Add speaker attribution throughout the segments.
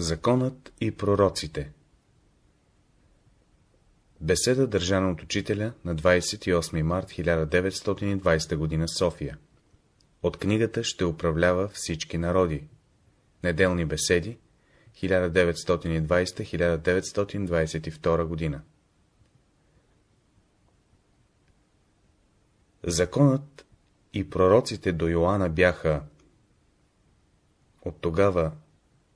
Speaker 1: Законът и пророците Беседа държана от учителя на 28 март 1920 г. София. От книгата ще управлява всички народи. Неделни беседи 1920-1922 г. Законът и пророците до Йоанна бяха от тогава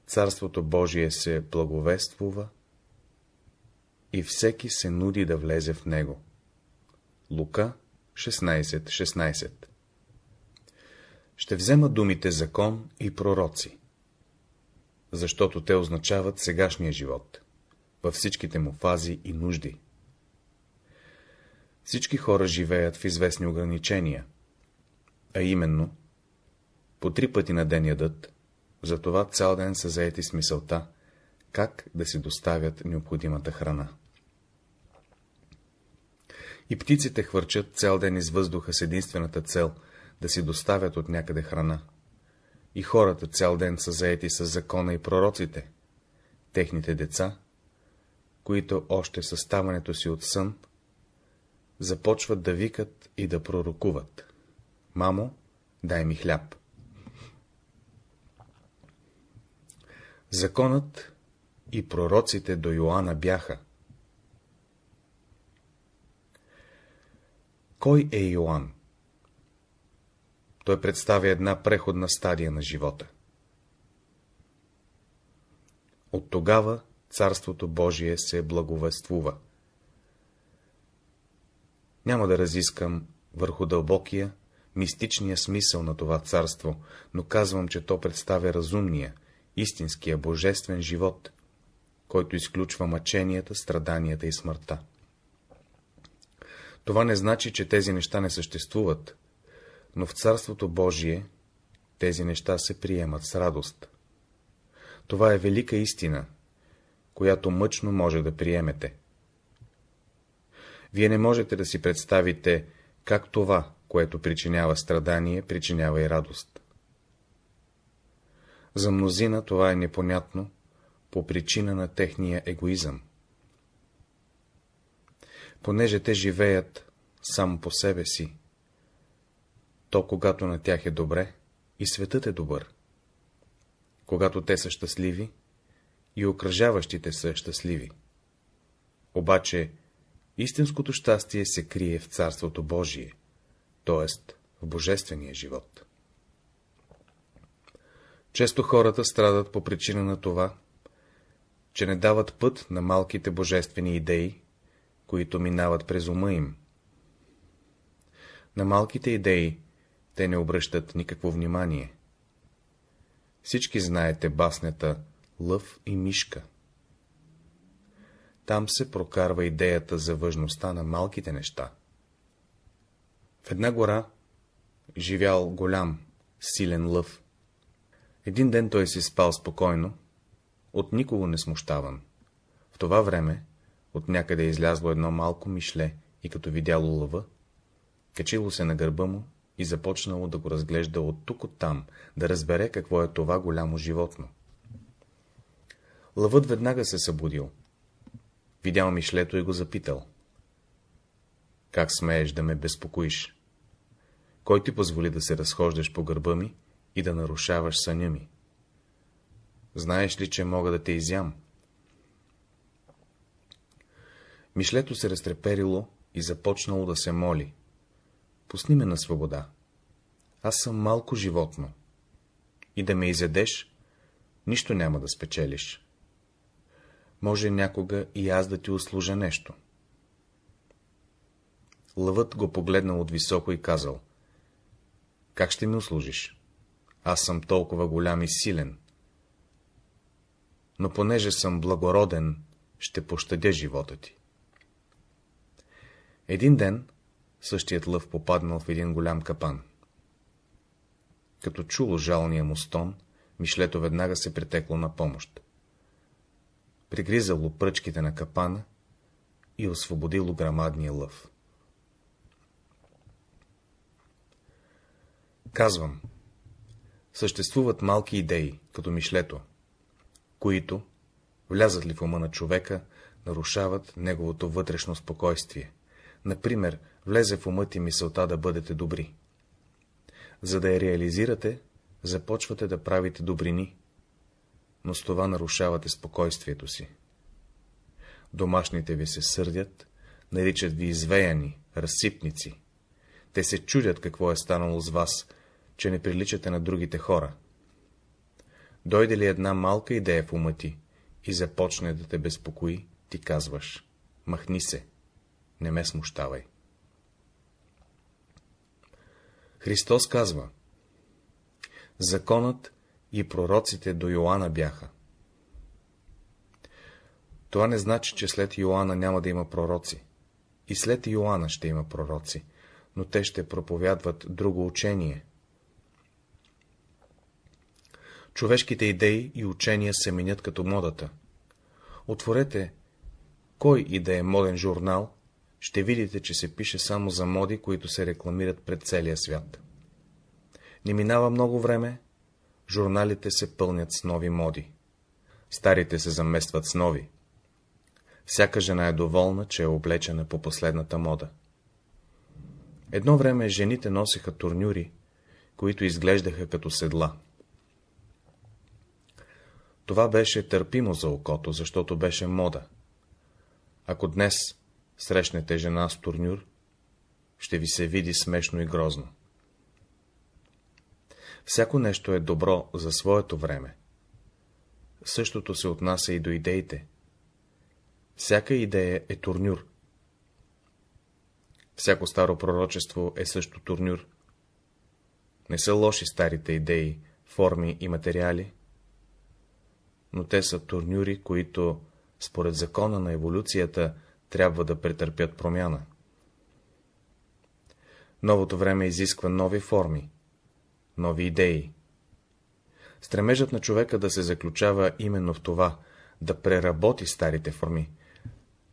Speaker 1: Царството Божие се благовествува и всеки се нуди да влезе в него. Лука 16.16 16. Ще взема думите закон и пророци, защото те означават сегашния живот, във всичките му фази и нужди. Всички хора живеят в известни ограничения, а именно, по три пъти на ден ядат, затова цял ден са заети с мисълта, как да си доставят необходимата храна. И птиците хвърчат цял ден из въздуха с единствената цел да си доставят от някъде храна. И хората цял ден са заети с закона и пророците. Техните деца, които още със ставането си от сън, започват да викат и да пророкуват. Мамо, дай ми хляб. Законът и пророците до Йоанна бяха. Кой е Йоанн? Той представя една преходна стадия на живота. От тогава Царството Божие се благовествува. Няма да разискам върху дълбокия, мистичния смисъл на това царство, но казвам, че то представя разумния, истинския божествен живот, който изключва мъченията, страданията и смъртта. Това не значи, че тези неща не съществуват, но в Царството Божие тези неща се приемат с радост. Това е велика истина, която мъчно може да приемете. Вие не можете да си представите, как това, което причинява страдание, причинява и радост. За мнозина това е непонятно по причина на техния егоизъм. Понеже те живеят само по себе си, то когато на тях е добре, и светът е добър. Когато те са щастливи, и окръжаващите са щастливи. Обаче, истинското щастие се крие в Царството Божие, т.е. в Божествения живот. Често хората страдат по причина на това, че не дават път на малките божествени идеи, които минават през ума им. На малките идеи те не обръщат никакво внимание. Всички знаете баснята Лъв и Мишка. Там се прокарва идеята за важността на малките неща. В една гора живял голям, силен лъв. Един ден той си спал спокойно, от никого не смущаван. В това време от някъде е излязло едно малко мишле и като видяло лъва, качило се на гърба му и започнало да го разглежда от тук от там, да разбере какво е това голямо животно. Лъвът веднага се събудил. Видял мишлето и го запитал. Как смееш да ме безпокоиш? Кой ти позволи да се разхождаш по гърба ми и да нарушаваш съня ми? Знаеш ли, че мога да те изям? Мишлето се разтреперило и започнало да се моли. Пусни ме на свобода. Аз съм малко животно. И да ме изядеш, нищо няма да спечелиш. Може някога и аз да ти услужа нещо. Лъвът го погледнал от високо и казал. Как ще ми услужиш? Аз съм толкова голям и силен. Но понеже съм благороден, ще пощадя живота ти. Един ден същият лъв попаднал в един голям капан. Като чуло жалния му стон, мишлето веднага се претекло на помощ. Пригризало пръчките на капана и освободило грамадния лъв. Казвам, съществуват малки идеи, като мишлето, които, влязат ли в ума на човека, нарушават неговото вътрешно спокойствие. Например, влезе в ума ти мисълта да бъдете добри. За да я реализирате, започвате да правите добрини, но с това нарушавате спокойствието си. Домашните ви се сърдят, наричат ви извеяни, разсипници. Те се чудят какво е станало с вас, че не приличате на другите хора. Дойде ли една малка идея в ума ти и започне да те безпокои, ти казваш, махни се, не ме смущавай. Христос казва, законът и пророците до Йоанна бяха. Това не значи, че след Йоанна няма да има пророци. И след Йоанна ще има пророци, но те ще проповядват друго учение. Човешките идеи и учения се менят като модата. Отворете кой и да е моден журнал, ще видите, че се пише само за моди, които се рекламират пред целия свят. Не минава много време, журналите се пълнят с нови моди. Старите се заместват с нови. Всяка жена е доволна, че е облечена по последната мода. Едно време жените носеха турнюри, които изглеждаха като седла. Това беше търпимо за окото, защото беше мода. Ако днес срещнете жена с турнюр, ще ви се види смешно и грозно. Всяко нещо е добро за своето време. Същото се отнася и до идеите. Всяка идея е турнюр. Всяко старо пророчество е също турнюр. Не са лоши старите идеи, форми и материали, но те са турнюри, които, според закона на еволюцията, трябва да претърпят промяна. Новото време изисква нови форми, нови идеи. Стремежът на човека да се заключава именно в това, да преработи старите форми,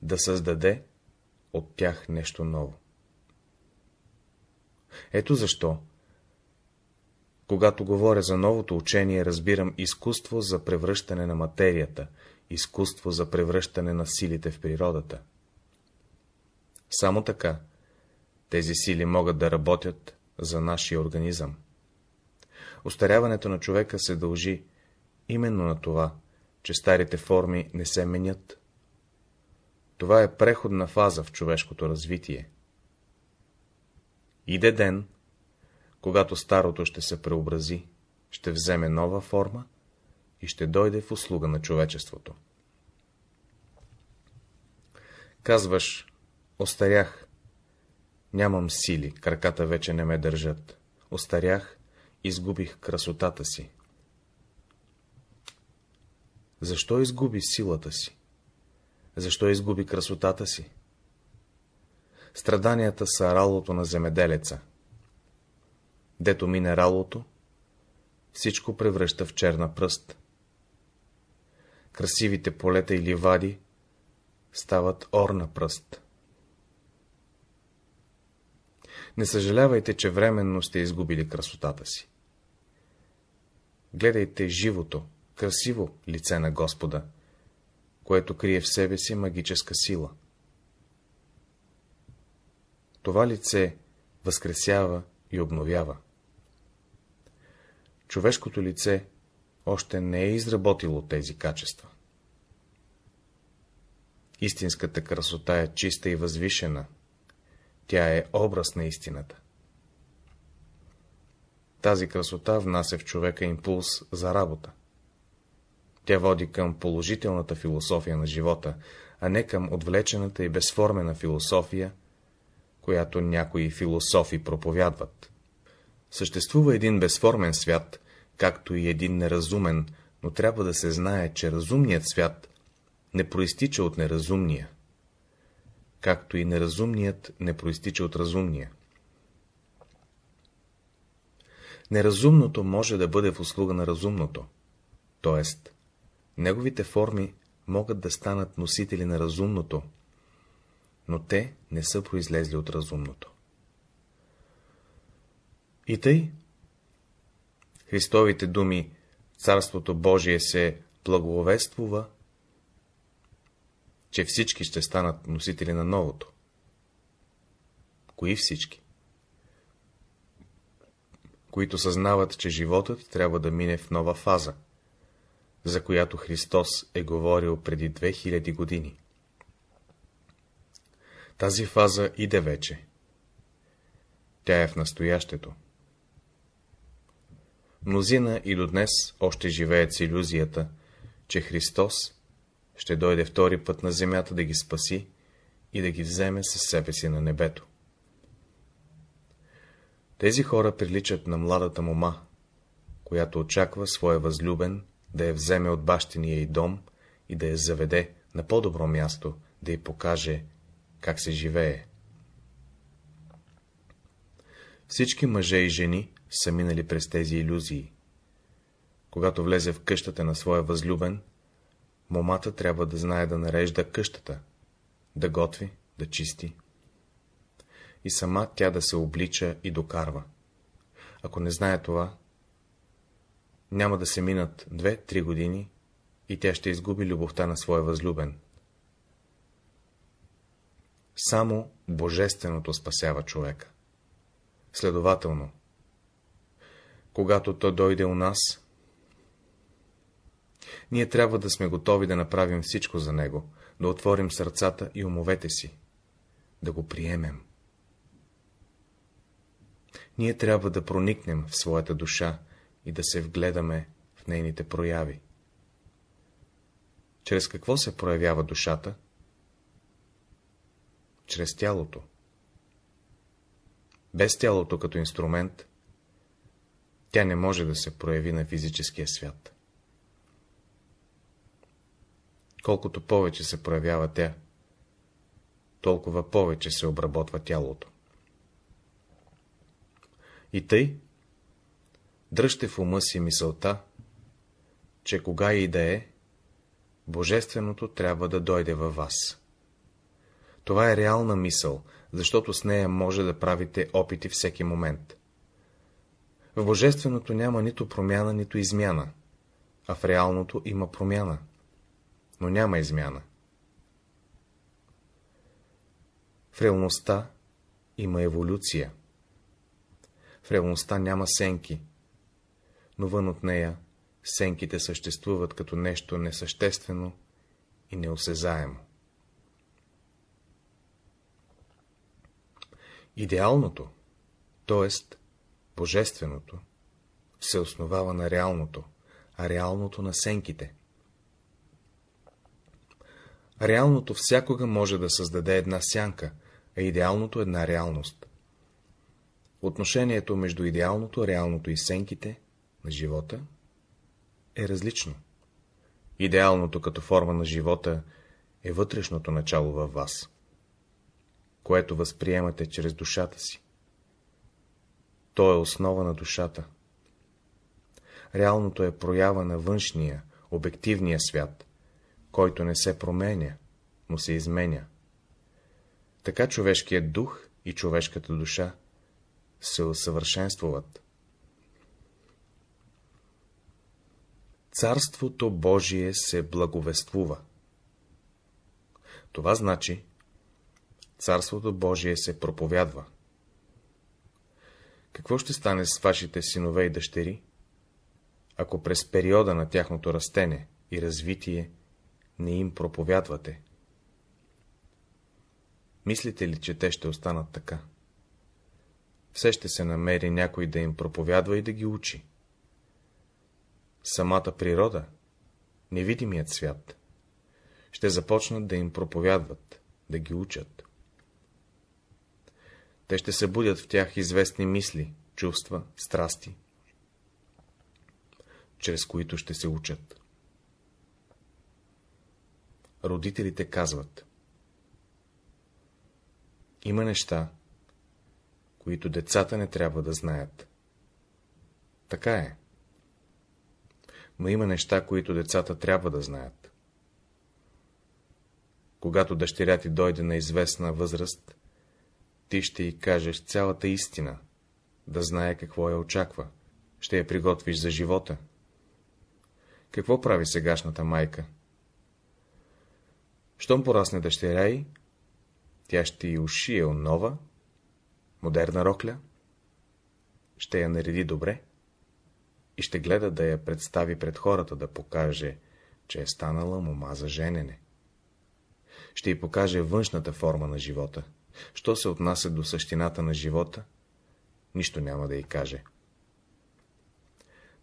Speaker 1: да създаде от тях нещо ново. Ето защо, когато говоря за новото учение, разбирам изкуство за превръщане на материята, изкуство за превръщане на силите в природата. Само така тези сили могат да работят за нашия организъм. Остаряването на човека се дължи именно на това, че старите форми не се менят. Това е преходна фаза в човешкото развитие. Иде ден, когато старото ще се преобрази, ще вземе нова форма и ще дойде в услуга на човечеството. Казваш, остарях, нямам сили, краката вече не ме държат. Остарях, изгубих красотата си. Защо изгуби силата си? Защо изгуби красотата си? Страданията са ралото на земеделеца. Дето мине ралото, всичко превръща в черна пръст. Красивите полета и ливади стават орна пръст. Не съжалявайте, че временно сте изгубили красотата си. Гледайте живото, красиво лице на Господа, което крие в себе си магическа сила. Това лице възкресява и обновява. Човешкото лице още не е изработило тези качества. Истинската красота е чиста и възвишена. Тя е образ на истината. Тази красота внася в човека импулс за работа. Тя води към положителната философия на живота, а не към отвлечената и безформена философия, която някои философи проповядват. Съществува един безформен свят, както и един неразумен, но трябва да се знае, че разумният свят не проистича от неразумния, както и неразумният не проистича от разумния. Неразумното може да бъде в услуга на разумното, т.е. неговите форми могат да станат носители на разумното, но те не са произлезли от разумното. И тъй, Христовите думи Царството Божие се благовествува, че всички ще станат носители на новото. Кои всички? Които съзнават, че животът трябва да мине в нова фаза, за която Христос е говорил преди 2000 години. Тази фаза иде вече. Тя е в настоящето. Мнозина и до днес още живеят с иллюзията, че Христос ще дойде втори път на земята да ги спаси и да ги вземе със себе си на небето. Тези хора приличат на младата мома, която очаква своя възлюбен да я вземе от бащиния и дом и да я заведе на по-добро място, да й покаже как се живее. Всички мъже и жени са минали през тези иллюзии. Когато влезе в къщата на своя възлюбен, момата трябва да знае да нарежда къщата, да готви, да чисти. И сама тя да се облича и докарва. Ако не знае това, няма да се минат две-три години и тя ще изгуби любовта на своя възлюбен. Само Божественото спасява човека. Следователно, когато то дойде у нас, ние трябва да сме готови да направим всичко за него, да отворим сърцата и умовете си, да го приемем. Ние трябва да проникнем в своята душа и да се вгледаме в нейните прояви. Чрез какво се проявява душата? Чрез тялото. Без тялото като инструмент, тя не може да се прояви на физическия свят. Колкото повече се проявява тя, толкова повече се обработва тялото. И тъй, дръжте в ума си мисълта, че кога и да е, Божественото трябва да дойде във вас. Това е реална мисъл, защото с нея може да правите опити всеки момент. В Божественото няма нито промяна, нито измяна, а в реалното има промяна, но няма измяна. В реалността има еволюция. В реалността няма сенки, но вън от нея сенките съществуват като нещо несъществено и неосезаемо. Идеалното, т.е. божественото, се основава на реалното, а реалното на сенките. Реалното всякога може да създаде една сянка, а идеалното една реалност. Отношението между идеалното, реалното и сенките на живота е различно. Идеалното като форма на живота е вътрешното начало във вас, което възприемате чрез душата си. То е основа на душата. Реалното е проява на външния, обективния свят, който не се променя, но се изменя. Така човешкият дух и човешката душа се усъвършенствуват. Царството Божие се благовествува. Това значи, Царството Божие се проповядва. Какво ще стане с вашите синове и дъщери, ако през периода на тяхното растене и развитие не им проповядвате? Мислите ли, че те ще останат така? Все ще се намери някой да им проповядва и да ги учи. Самата природа, невидимият свят, ще започнат да им проповядват, да ги учат. Те ще се будят в тях известни мисли, чувства, страсти, чрез които ще се учат. Родителите казват Има неща, които децата не трябва да знаят. Така е. Но има неща, които децата трябва да знаят. Когато дъщеря ти дойде на известна възраст, ти ще й кажеш цялата истина, да знае какво я очаква, ще я приготвиш за живота. Какво прави сегашната майка? Щом порасне дъщеря й, тя ще й ушие нова, модерна рокля, ще я нареди добре и ще гледа да я представи пред хората, да покаже, че е станала мома за женене. Ще й покаже външната форма на живота. Що се отнася до същината на живота, нищо няма да й каже.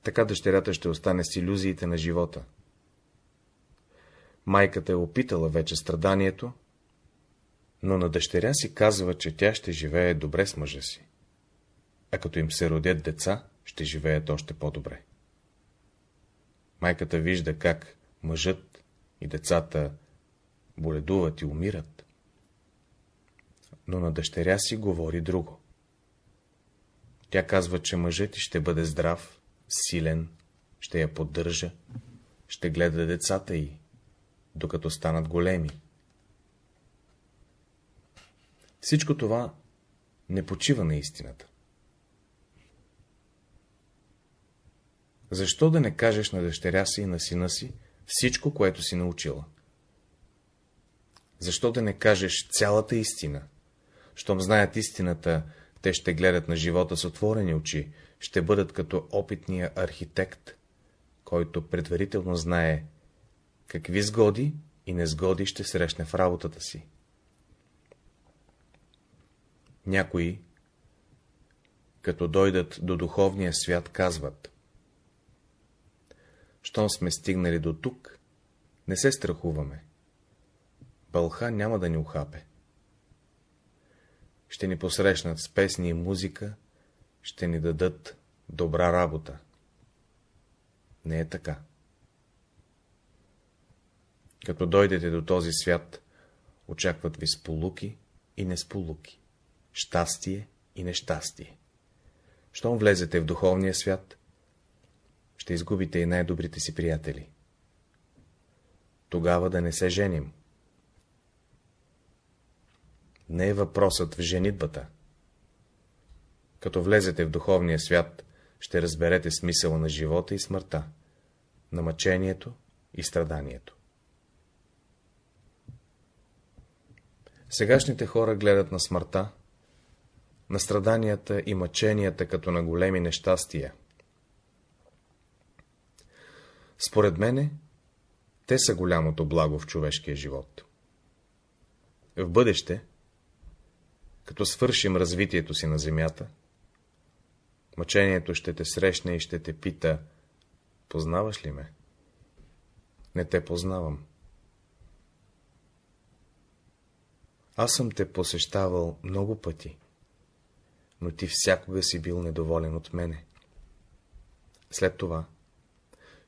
Speaker 1: Така дъщерята ще остане с иллюзиите на живота. Майката е опитала вече страданието, но на дъщеря си казва, че тя ще живее добре с мъжа си, а като им се родят деца, ще живеят още по-добре. Майката вижда как мъжът и децата боледуват и умират, но на дъщеря си говори друго. Тя казва, че мъжът ти ще бъде здрав, силен, ще я поддържа, ще гледа децата й, докато станат големи. Всичко това не почива на истината. Защо да не кажеш на дъщеря си и на сина си всичко, което си научила? Защо да не кажеш цялата истина? Щом знаят истината, те ще гледат на живота с отворени очи, ще бъдат като опитния архитект, който предварително знае какви сгоди и незгоди ще срещне в работата си. Някои, като дойдат до духовния свят, казват щом сме стигнали до тук, не се страхуваме. Бълха няма да ни ухапе. Ще ни посрещнат с песни и музика, ще ни дадат добра работа. Не е така. Като дойдете до този свят, очакват ви сполуки и несполуки, щастие и нещастие. Щом влезете в духовния свят, ще изгубите и най-добрите си приятели. Тогава да не се женим. Не е въпросът в женитбата. Като влезете в духовния свят, ще разберете смисъла на живота и смъртта, на мъчението и страданието. Сегашните хора гледат на смъртта, на страданията и мъченията като на големи нещастия. Според мене, те са голямото благо в човешкия живот. В бъдеще, като свършим развитието си на земята, мъчението ще те срещне и ще те пита, познаваш ли ме? Не те познавам. Аз съм те посещавал много пъти, но ти всякога си бил недоволен от мене. След това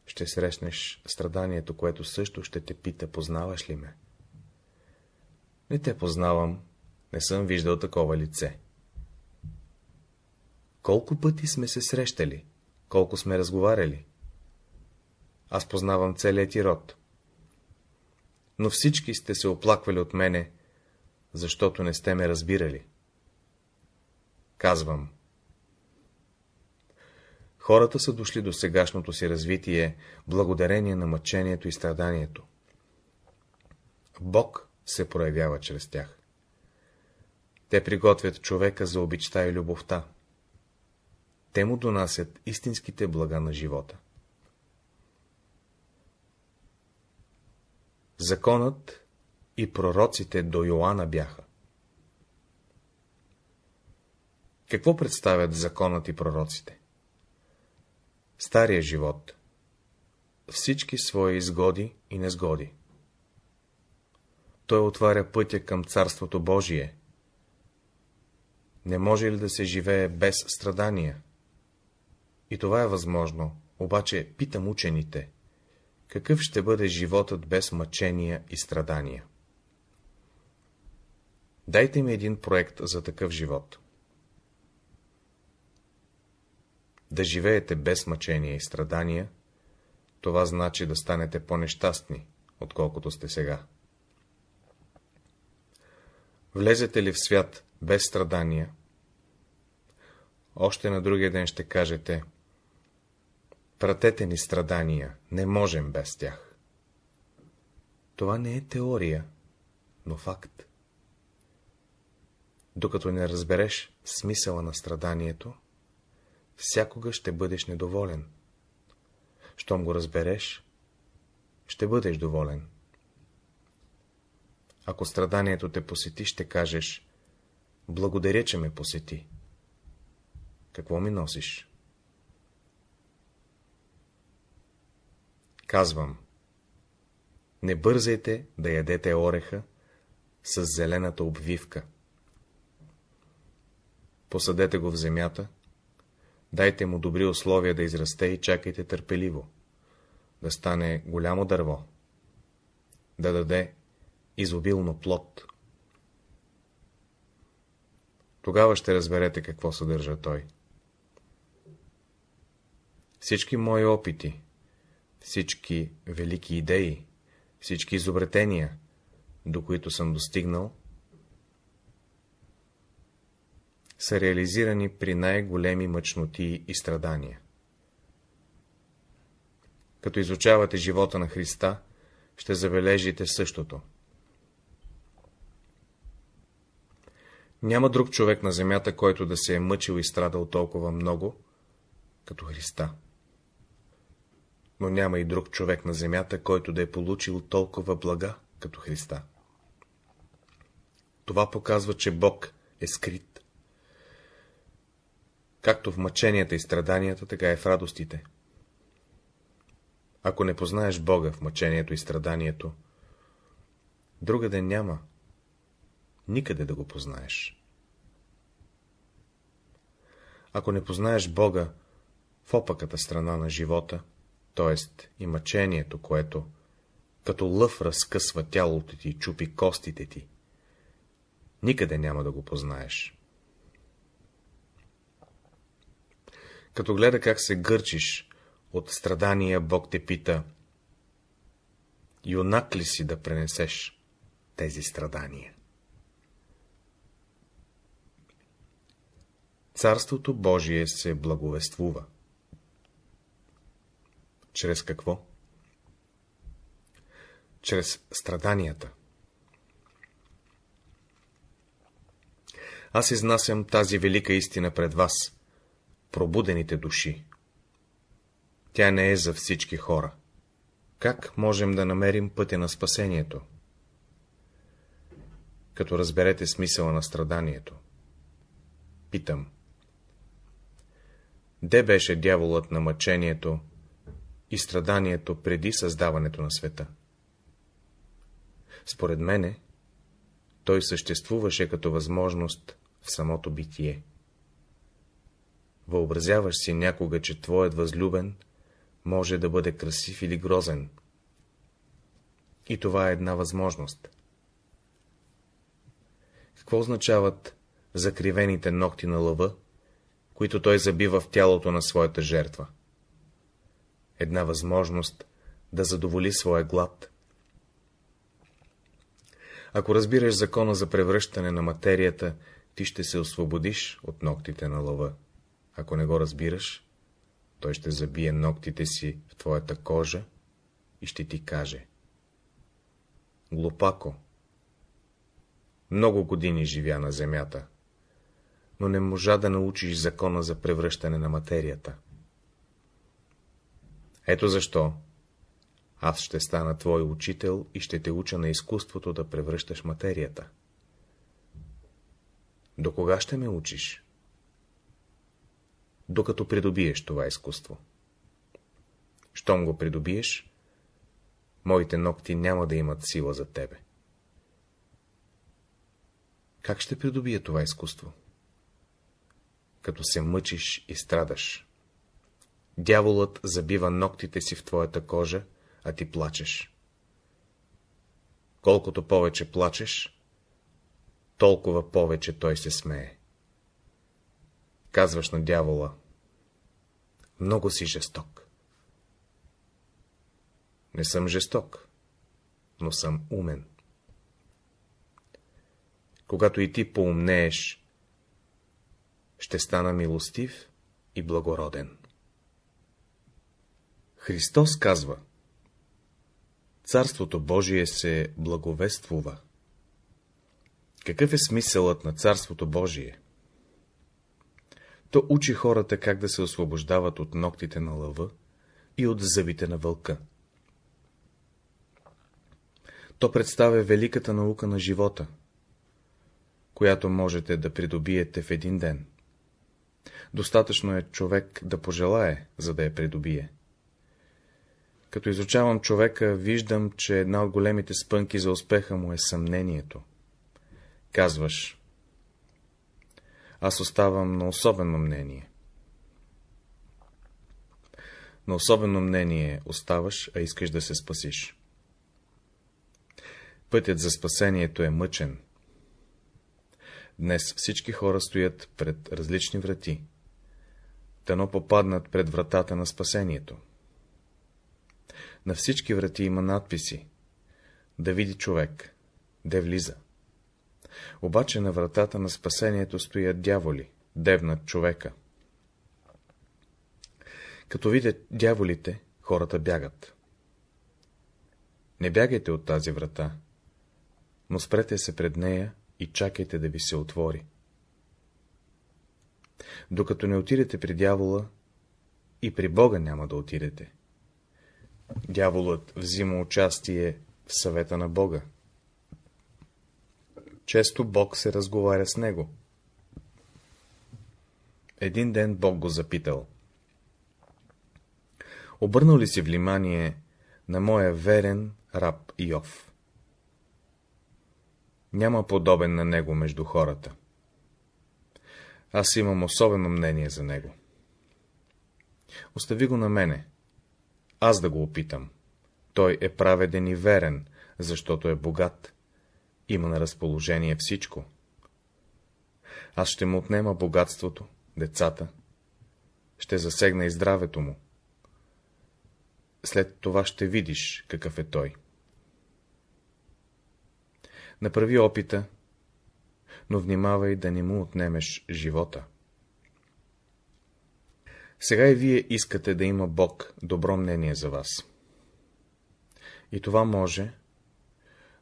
Speaker 1: ще срещнеш страданието, което също ще те пита, познаваш ли ме? Не те познавам, не съм виждал такова лице. Колко пъти сме се срещали, колко сме разговаряли? Аз познавам целият ти род. Но всички сте се оплаквали от мене, защото не сте ме разбирали. Казвам, Хората са дошли до сегашното си развитие благодарение на мъчението и страданието. Бог се проявява чрез тях. Те приготвят човека за обичта и любовта. Те му донасят истинските блага на живота. Законът и пророците до Йоанна бяха. Какво представят законът и пророците? стария живот, всички свои изгоди и незгоди. Той отваря пътя към Царството Божие. Не може ли да се живее без страдания? И това е възможно, обаче питам учените, какъв ще бъде животът без мъчения и страдания? Дайте ми един проект за такъв живот. да живеете без мъчения и страдания, това значи да станете по-нещастни, отколкото сте сега. Влезете ли в свят без страдания, още на другия ден ще кажете, Пратете ни страдания, не можем без тях. Това не е теория, но факт. Докато не разбереш смисъла на страданието, всякога ще бъдеш недоволен. Щом го разбереш, ще бъдеш доволен. Ако страданието те посети, ще кажеш, благодаря, че ме посети. Какво ми носиш? Казвам, не бързайте да ядете ореха с зелената обвивка. Посадете го в земята, дайте му добри условия да израсте и чакайте търпеливо, да стане голямо дърво, да даде изобилно плод. Тогава ще разберете какво съдържа той. Всички мои опити, всички велики идеи, всички изобретения, до които съм достигнал, са реализирани при най-големи мъчноти и страдания. Като изучавате живота на Христа, ще забележите същото. Няма друг човек на земята, който да се е мъчил и страдал толкова много, като Христа. Но няма и друг човек на земята, който да е получил толкова блага, като Христа. Това показва, че Бог е скрит. Както в мъченията и страданията, така и в радостите. Ако не познаеш Бога в мъчението и страданието, другаде няма никъде да го познаеш. Ако не познаеш Бога в опаката страна на живота, т.е. и мъчението, което като лъв разкъсва тялото ти и чупи костите ти, никъде няма да го познаеш. Като гледа как се гърчиш от страдания, Бог те пита, юнак ли си да пренесеш тези страдания? Царството Божие се благовествува. Чрез какво? Чрез страданията. Аз изнасям тази велика истина пред вас, пробудените души. Тя не е за всички хора. Как можем да намерим пътя на спасението? Като разберете смисъла на страданието. Питам. Де беше дяволът на мъчението и страданието преди създаването на света? Според мене, той съществуваше като възможност в самото битие. Въобразяваш си някога, че твоят възлюбен може да бъде красив или грозен. И това е една възможност. Какво означават закривените ногти на лъва, които той забива в тялото на своята жертва? Една възможност да задоволи своя глад. Ако разбираш закона за превръщане на материята, ти ще се освободиш от ногтите на лъва. Ако не го разбираш, той ще забие ногтите си в твоята кожа и ще ти каже. Глупако, много години живя на земята, но не можа да научиш закона за превръщане на материята. Ето защо аз ще стана твой учител и ще те уча на изкуството да превръщаш материята. До кога ще ме учиш? Докато придобиеш това изкуство. Щом го придобиеш, моите ногти няма да имат сила за тебе. Как ще придобие това изкуство? Като се мъчиш и страдаш. Дяволът забива ногтите си в твоята кожа, а ти плачеш. Колкото повече плачеш, толкова повече той се смее. Казваш на дявола, много си жесток. Не съм жесток, но съм умен. Когато и ти поумнееш, ще стана милостив и благороден. Христос казва Царството Божие се благовествува. Какъв е смисълът на Царството Божие? То учи хората как да се освобождават от ногтите на лъва и от зъбите на вълка. То представя великата наука на живота, която можете да придобиете в един ден. Достатъчно е човек да пожелае, за да я придобие. Като изучавам човека, виждам, че една от големите спънки за успеха му е съмнението. Казваш, аз оставам на особено мнение. На особено мнение оставаш, а искаш да се спасиш. Пътят за спасението е мъчен. Днес всички хора стоят пред различни врати, дано попаднат пред вратата на спасението. На всички врати има надписи, да види човек, де влиза. Обаче на вратата на спасението стоят дяволи, девнат човека. Като видят дяволите, хората бягат. Не бягайте от тази врата, но спрете се пред нея и чакайте да ви се отвори. Докато не отидете при дявола, и при Бога няма да отидете. Дяволът взима участие в съвета на Бога. Често Бог се разговаря с него. Един ден Бог го запитал. Обърнал ли си внимание на моя верен раб Йов? Няма подобен на него между хората. Аз имам особено мнение за него. Остави го на мене. Аз да го опитам. Той е праведен и верен, защото е богат. Има на разположение всичко. Аз ще му отнема богатството, децата. Ще засегна и здравето му. След това ще видиш какъв е той. Направи опита, но внимавай да не му отнемеш живота. Сега и вие искате да има Бог добро мнение за вас. И това може,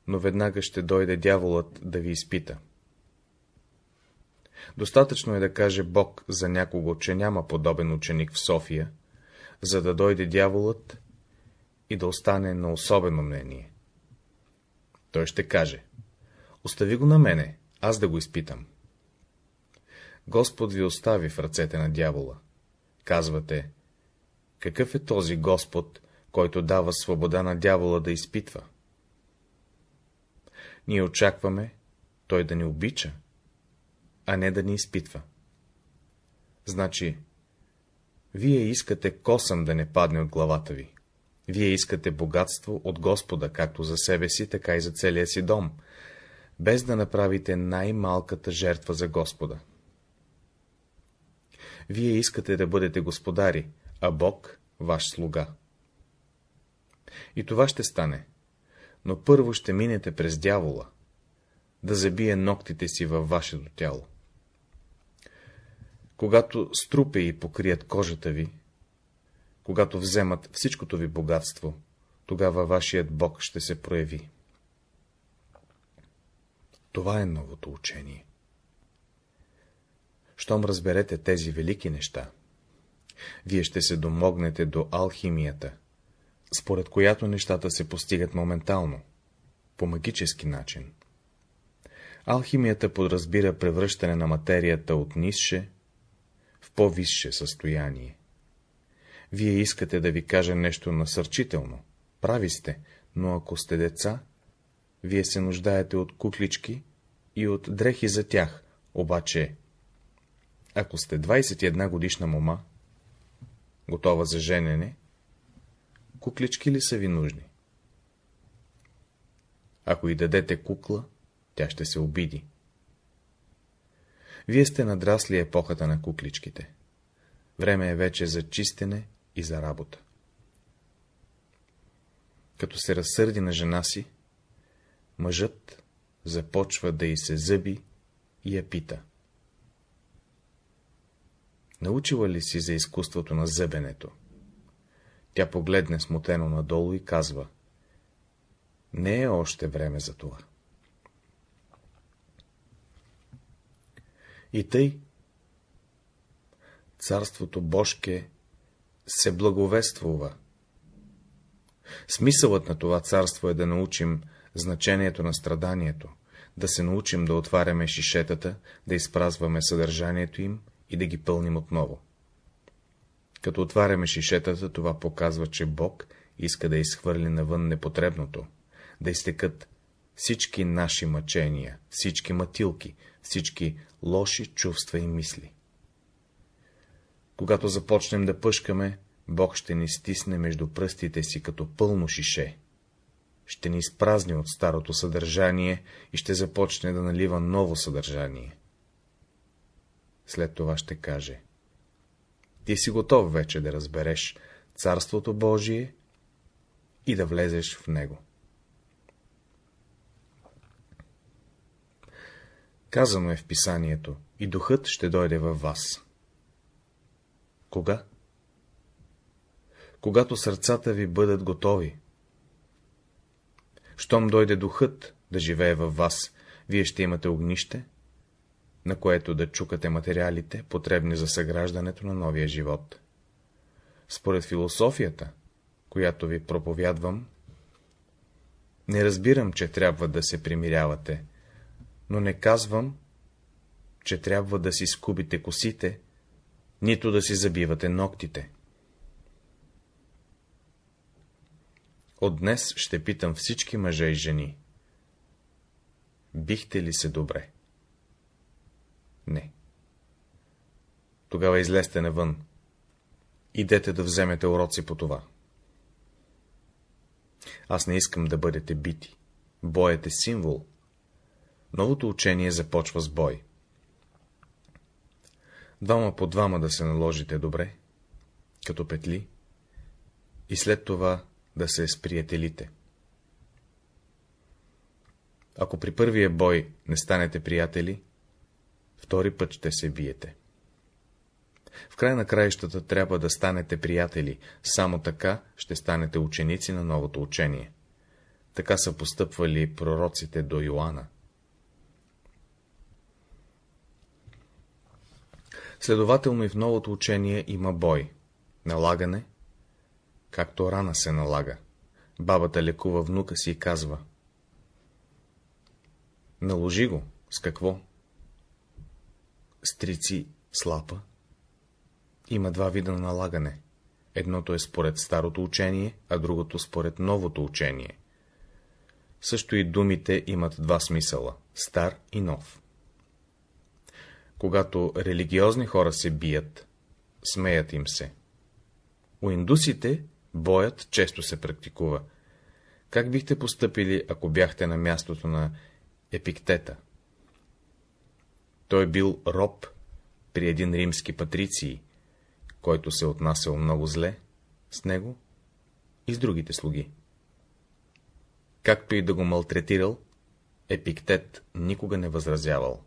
Speaker 1: но веднага ще дойде дяволът да ви изпита. Достатъчно е да каже Бог за някого, че няма подобен ученик в София, за да дойде дяволът и да остане на особено мнение. Той ще каже, остави го на мене, аз да го изпитам. Господ ви остави в ръцете на дявола. Казвате, какъв е този Господ, който дава свобода на дявола да изпитва? Ние очакваме той да ни обича, а не да ни изпитва. Значи, вие искате косъм да не падне от главата ви. Вие искате богатство от Господа, както за себе си, така и за целия си дом, без да направите най-малката жертва за Господа. Вие искате да бъдете господари, а Бог — ваш слуга. И това ще стане, но първо ще минете през дявола, да забие ногтите си във вашето тяло. Когато струпе и покрият кожата ви, когато вземат всичкото ви богатство, тогава вашият Бог ще се прояви. Това е новото учение. Щом разберете тези велики неща, вие ще се домогнете до алхимията, според която нещата се постигат моментално, по магически начин. Алхимията подразбира превръщане на материята от нисше в по-висше състояние. Вие искате да ви кажа нещо насърчително. Прави сте, но ако сте деца, вие се нуждаете от куклички и от дрехи за тях, обаче, ако сте 21 годишна мома, готова за женене, куклички ли са ви нужни? Ако и дадете кукла, тя ще се обиди. Вие сте надрасли епохата на кукличките. Време е вече за чистене и за работа. Като се разсърди на жена си, мъжът започва да й се зъби и я пита. Научила ли си за изкуството на зъбенето? Тя погледне смутено надолу и казва — не е още време за това. И тъй, царството Божке се благовествува. Смисълът на това царство е да научим значението на страданието, да се научим да отваряме шишетата, да изпразваме съдържанието им и да ги пълним отново. Като отваряме шишетата, това показва, че Бог иска да изхвърли навън непотребното, да изтекат всички наши мъчения, всички матилки, всички лоши чувства и мисли. Когато започнем да пъшкаме, Бог ще ни стисне между пръстите си като пълно шише. Ще ни изпразни от старото съдържание и ще започне да налива ново съдържание. След това ще каже. Ти си готов вече да разбереш Царството Божие и да влезеш в него. Казано е в писанието, и духът ще дойде във вас. Кога? Когато сърцата ви бъдат готови. Щом дойде духът да живее във вас, вие ще имате огнище, на което да чукате материалите, потребни за съграждането на новия живот. Според философията, която ви проповядвам, не разбирам, че трябва да се примирявате, но не казвам, че трябва да си скубите косите, нито да си забивате ногтите. От днес ще питам всички мъже и жени. Бихте ли се добре? Не. Тогава излезте навън. Идете да вземете уроци по това. Аз не искам да бъдете бити. Боят е символ. Новото учение започва с бой. Двама по двама да се наложите добре, като петли, и след това да се сприятелите. Ако при първия бой не станете приятели, втори път ще се биете. В край на краищата трябва да станете приятели, само така ще станете ученици на новото учение. Така са постъпвали пророците до Йоанна. Следователно и в новото учение има бой, налагане, както рана се налага. Бабата лекува внука си и казва. Наложи го. С какво? Стрици слапа. Има два вида на налагане. Едното е според старото учение, а другото според новото учение. Също и думите имат два смисъла — стар и нов. Когато религиозни хора се бият, смеят им се. У индусите боят често се практикува. Как бихте поступили, ако бяхте на мястото на Епиктета? Той бил роб при един римски патриций, който се отнасял много зле с него и с другите слуги. Както и да го малтретирал, Епиктет никога не възразявал.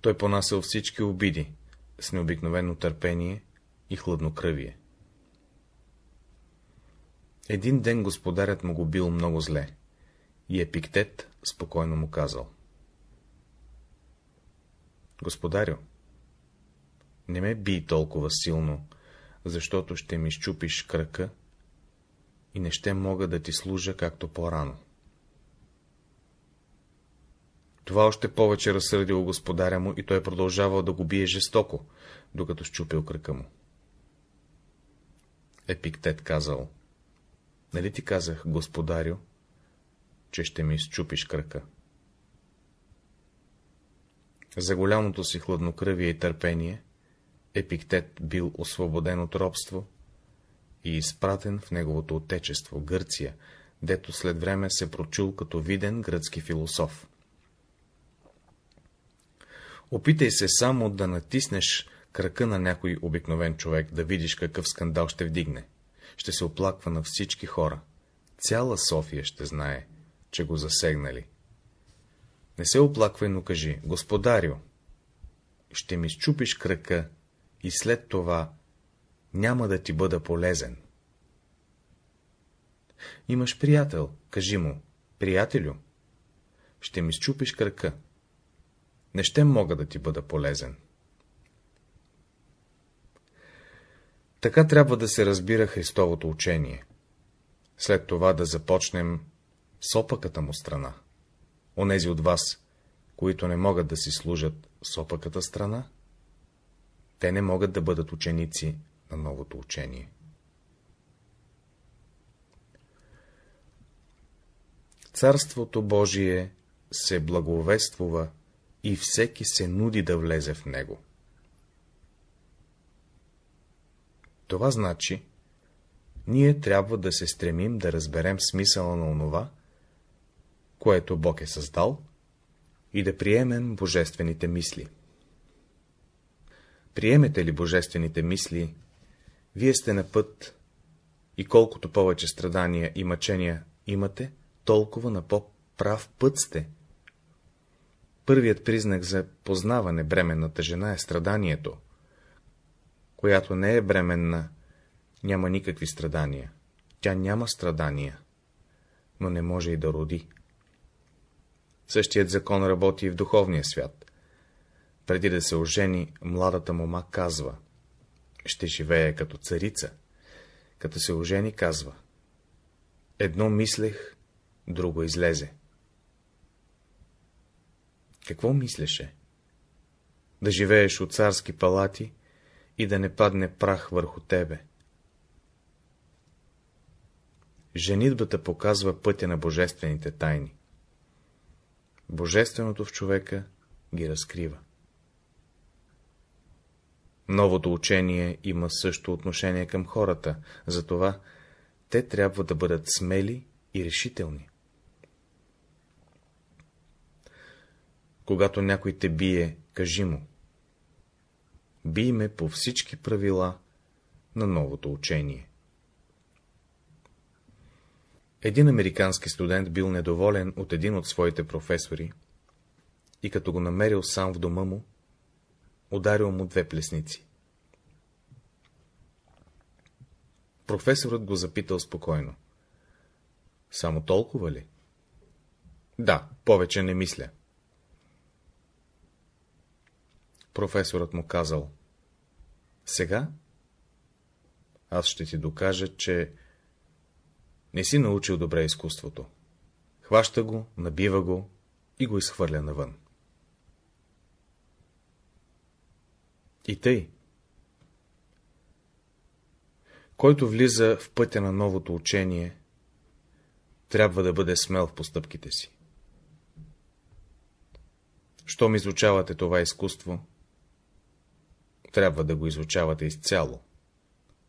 Speaker 1: Той понасял всички обиди с необикновено търпение и хладнокръвие. Един ден господарят му го бил много зле и Епиктет спокойно му казал. Господарю, не ме бий толкова силно, защото ще ми щупиш кръка и не ще мога да ти служа както по-рано. Това още повече разсърдило господаря му и той продължавал да го бие жестоко, докато щупил кръка му. Епиктет казал, нали ти казах, господарю, че ще ми изчупиш кръка? За голямото си хладнокръвие и търпение, Епиктет бил освободен от робство и изпратен в неговото отечество, Гърция, дето след време се прочул като виден гръцки философ. Опитай се само да натиснеш крака на някой обикновен човек, да видиш какъв скандал ще вдигне. Ще се оплаква на всички хора. Цяла София ще знае, че го засегнали. Не се оплаквай, но кажи, господарю, ще ми щупиш крака и след това няма да ти бъда полезен. Имаш приятел, кажи му, приятелю, ще ми счупиш кръка. Не ще мога да ти бъда полезен. Така трябва да се разбира Христовото учение. След това да започнем с опаката му страна. Онези от вас, които не могат да си служат с опаката страна, те не могат да бъдат ученици на новото учение. Царството Божие се благовествува и всеки се нуди да влезе в него. Това значи, ние трябва да се стремим да разберем смисъла на онова, което Бог е създал, и да приемем божествените мисли. Приемете ли божествените мисли, вие сте на път и колкото повече страдания и мъчения имате, толкова на по-прав път сте. Първият признак за познаване бременната жена е страданието. Която не е бременна, няма никакви страдания. Тя няма страдания, но не може и да роди. Същият закон работи и в духовния свят. Преди да се ожени, младата мома казва — ще живее като царица. Като се ожени, казва — едно мислех, друго излезе. Какво мислеше? Да живееш от царски палати и да не падне прах върху тебе. Женитбата показва пътя на божествените тайни. Божественото в човека ги разкрива. Новото учение има също отношение към хората, затова те трябва да бъдат смели и решителни. Когато някой те бие, кажи му. Бий ме по всички правила на новото учение. Един американски студент бил недоволен от един от своите професори и като го намерил сам в дома му, ударил му две плесници. Професорът го запитал спокойно. Само толкова ли? Да, повече не мисля. Професорът му казал. Сега аз ще ти докажа, че не си научил добре изкуството. Хваща го, набива го и го изхвърля навън. И тъй. Който влиза в пътя на новото учение, трябва да бъде смел в постъпките си. Щом изучавате това изкуство, трябва да го изучавате изцяло,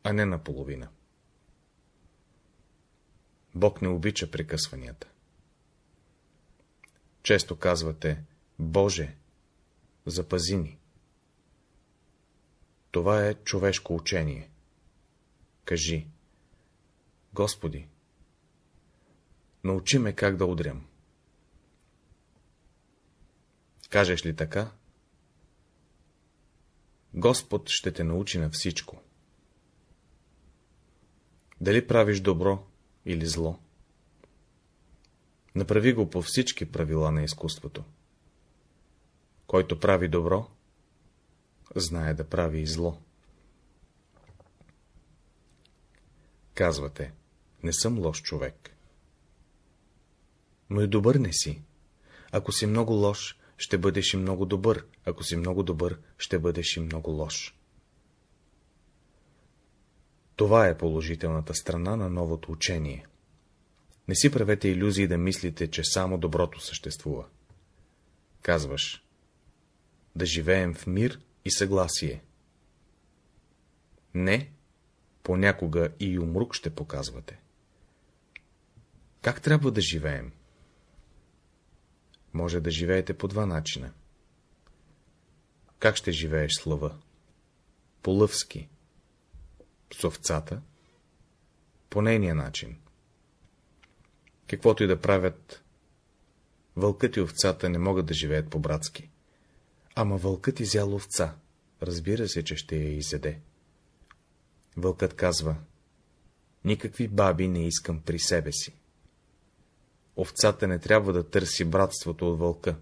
Speaker 1: а не наполовина. Бог не обича прекъсванията. Често казвате, Боже, запази ни. Това е човешко учение. Кажи, Господи, научи ме как да удрям. Кажеш ли така? Господ ще те научи на всичко. Дали правиш добро или зло? Направи го по всички правила на изкуството. Който прави добро, знае да прави и зло. Казвате, не съм лош човек. Но и добър не си. Ако си много лош, ще бъдеш и много добър, ако си много добър, ще бъдеш и много лош. Това е положителната страна на новото учение. Не си правете иллюзии да мислите, че само доброто съществува. Казваш, да живеем в мир и съгласие. Не, понякога и умрук ще показвате. Как трябва да живеем? Може да живеете по два начина. Как ще живееш с лъва? По лъвски. С овцата? По нейния начин. Каквото и да правят, вълкът и овцата не могат да живеят по-братски. Ама вълкът изял овца, разбира се, че ще я изяде. Вълкът казва, никакви баби не искам при себе си. Овцата не трябва да търси братството от вълка,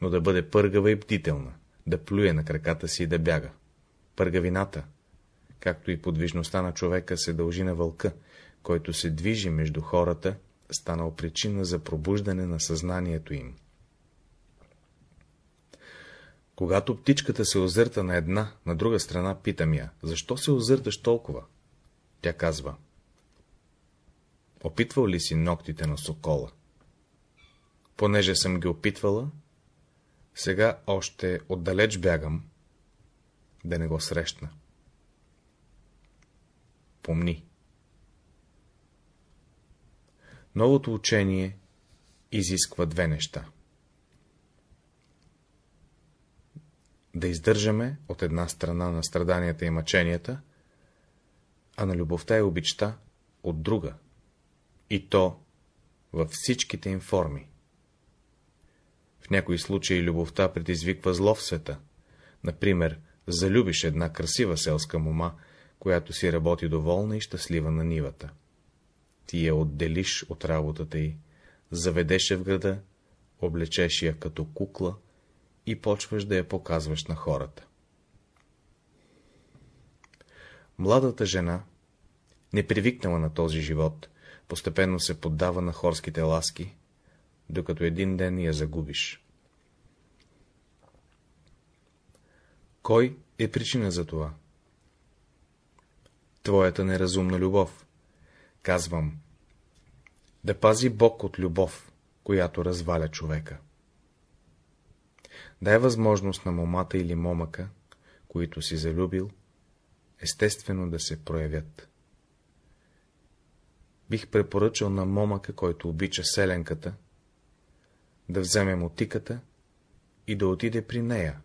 Speaker 1: но да бъде пъргава и бдителна, да плюе на краката си и да бяга. Пъргавината, както и подвижността на човека, се дължи на вълка, който се движи между хората, станал причина за пробуждане на съзнанието им. Когато птичката се озърта на една, на друга страна, питам я, защо се озърташ толкова? Тя казва. Опитвал ли си ногтите на сокола? Понеже съм ги опитвала, сега още отдалеч бягам, да не го срещна. Помни. Новото учение изисква две неща. Да издържаме от една страна на страданията и мъченията, а на любовта и обичта от друга, и то във всичките им форми. В някои случаи любовта предизвиква зло в света. Например, залюбиш една красива селска мома, която си работи доволна и щастлива на нивата. Ти я отделиш от работата й, заведеш я в града, облечеш я като кукла и почваш да я показваш на хората. Младата жена, не привикнала на този живот, постепенно се поддава на хорските ласки, докато един ден я загубиш. Кой е причина за това? Твоята неразумна любов. Казвам, да пази Бог от любов, която разваля човека. Дай възможност на момата или момъка, които си залюбил, естествено да се проявят. Бих препоръчал на момъка, който обича селенката, да вземе мотиката и да отиде при нея,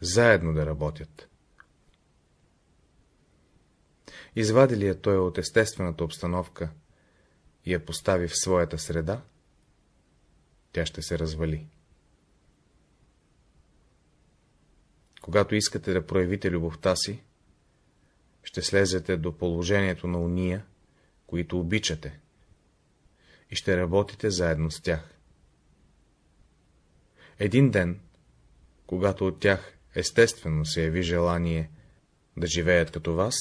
Speaker 1: заедно да работят. Извади ли я той от естествената обстановка и я постави в своята среда, тя ще се развали. Когато искате да проявите любовта си, ще слезете до положението на уния, които обичате, и ще работите заедно с тях. Един ден, когато от тях естествено се яви желание да живеят като вас,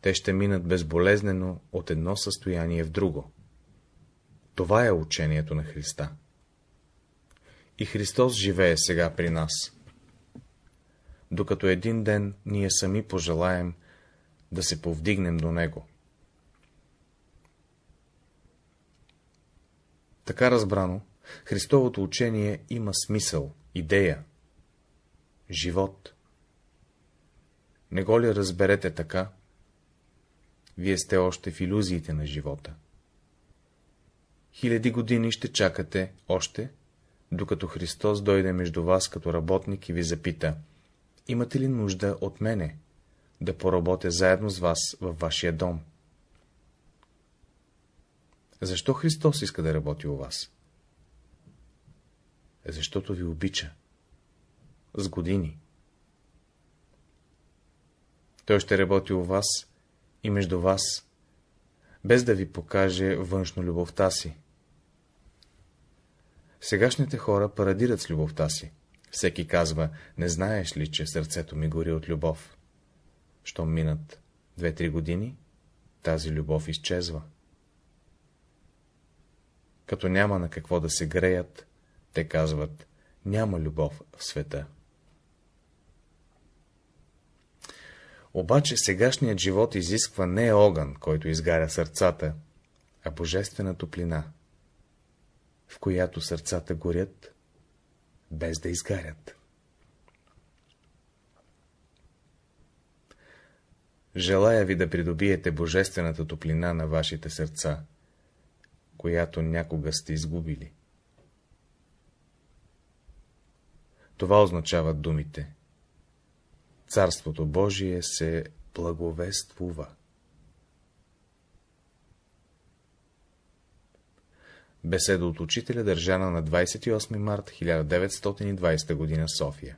Speaker 1: те ще минат безболезнено от едно състояние в друго. Това е учението на Христа. И Христос живее сега при нас. Докато един ден ние сами пожелаем да се повдигнем до Него. Така разбрано, Христовото учение има смисъл, идея, живот. Не го ли разберете така, вие сте още в иллюзиите на живота. Хиляди години ще чакате още, докато Христос дойде между вас като работник и ви запита, имате ли нужда от мене, да поработя заедно с вас във вашия дом? Защо Христос иска да работи у вас? Защото ви обича. С години. Той ще работи у вас и между вас, без да ви покаже външно любовта си. Сегашните хора парадират с любовта си. Всеки казва, не знаеш ли, че сърцето ми гори от любов? Щом минат две-три години, тази любов изчезва. Като няма на какво да се греят, те казват, няма любов в света. Обаче сегашният живот изисква не огън, който изгаря сърцата, а божествена топлина, в която сърцата горят, без да изгарят. Желая ви да придобиете божествената топлина на вашите сърца, която някога сте изгубили. Това означават думите. Царството Божие се благовествува. Беседа от учителя, държана на 28 март 1920 г. София